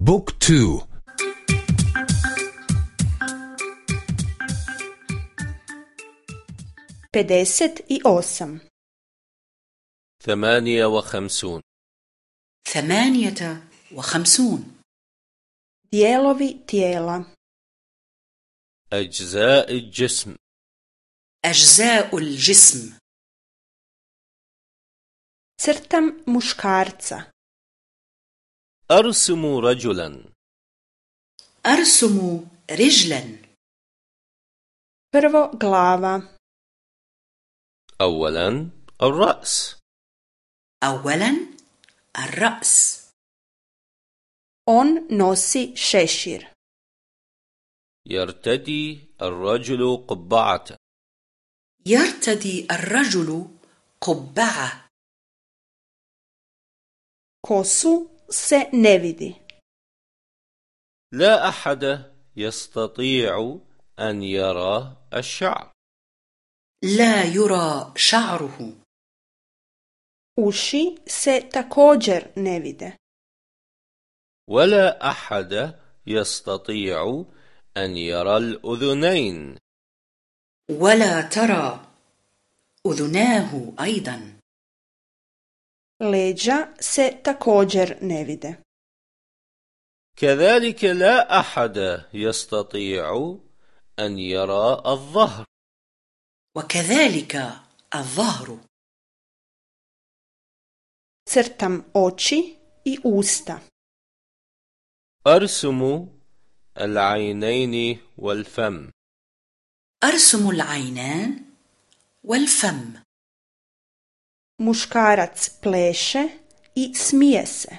book two. pedeset i osam ثمانية وخمسون ثمانية وخمسون dijelovi tijela أجزاء الجسم. أجزاء الجسم. crtam muškarca أرسم رجلا. أرسم رجلا. Prvo glava. أولا الرأس. أولا الرأس. On nosi šešir. يرتدي الرجل قبعة. يرتدي الرجل قبعة. Kosu se ne vidi. لا أحد يستطيع أن يرى الشعر. لا يرى شعره. Uši se također ne vide. ولا أحد يستطيع أن يرى الأذنين. ولا ترى أذناه أيضا. Leđa se također ne vide. كذلك لا أحد يستطيع أن يرى الظهر وكذلك الظهر crtam oči i usta. أرسم العينين والفم أرسم العينان والفم muškarac pleše i smije se.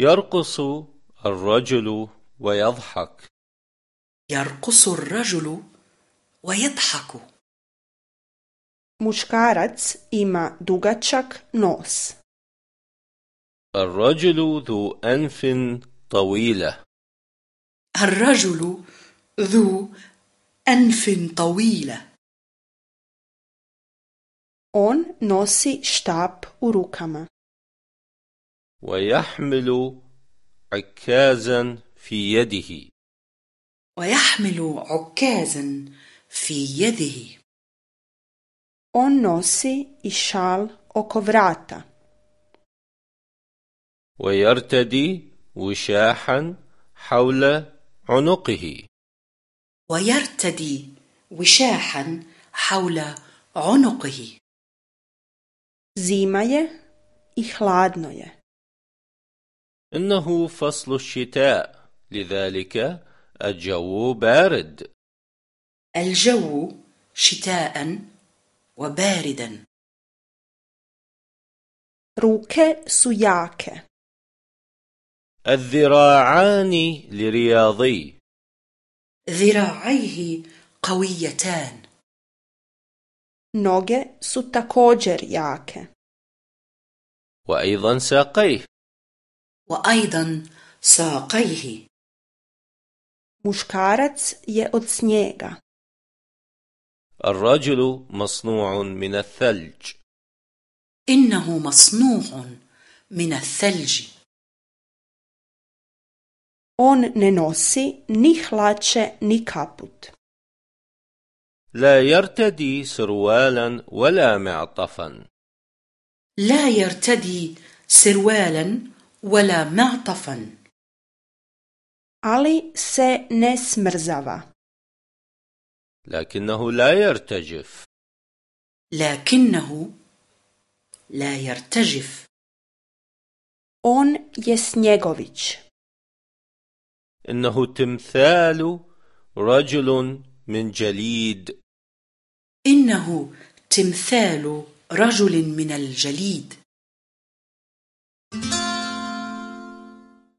يرقص الرجل ويضحك يرقص الرجل ويضحك muškarac ima dugačak nos. الرجل ذو أنف طويلة الرجل ذو أنف طويلة on nosi štap u rukama. ويحمل عكازا في يده. ويحمل عكازا في يده. On nosi i šal oko vrata. ويرتدي وشاحا حول عنقه. ويرتدي وشاحا حول عنقه. Zima je i hladno je. إنه فصل الشتاء. لذلك الجو بارد. الجو شتاء وباردا. Ruke su jake. الذراعان لرياضي. ذراعيه قويتان. Noge su također jake وأيضا ساقيه وأيضا ساقيه muškarac je od snijega الرجل مصنوع من الثلج إنه مصنوع من الثلج on ne nosi ni hlače ni kaput لا يرتدي سروالا ولا معطفا. لا يرتدي سروالا ولا معطفا. Ali se ne smrzava. لكنه لا يرتجف. لكنه لا يرتجف. On je snjegović. إنه تمثال رجل من جليد. إنه تمثال رجل من الجليد.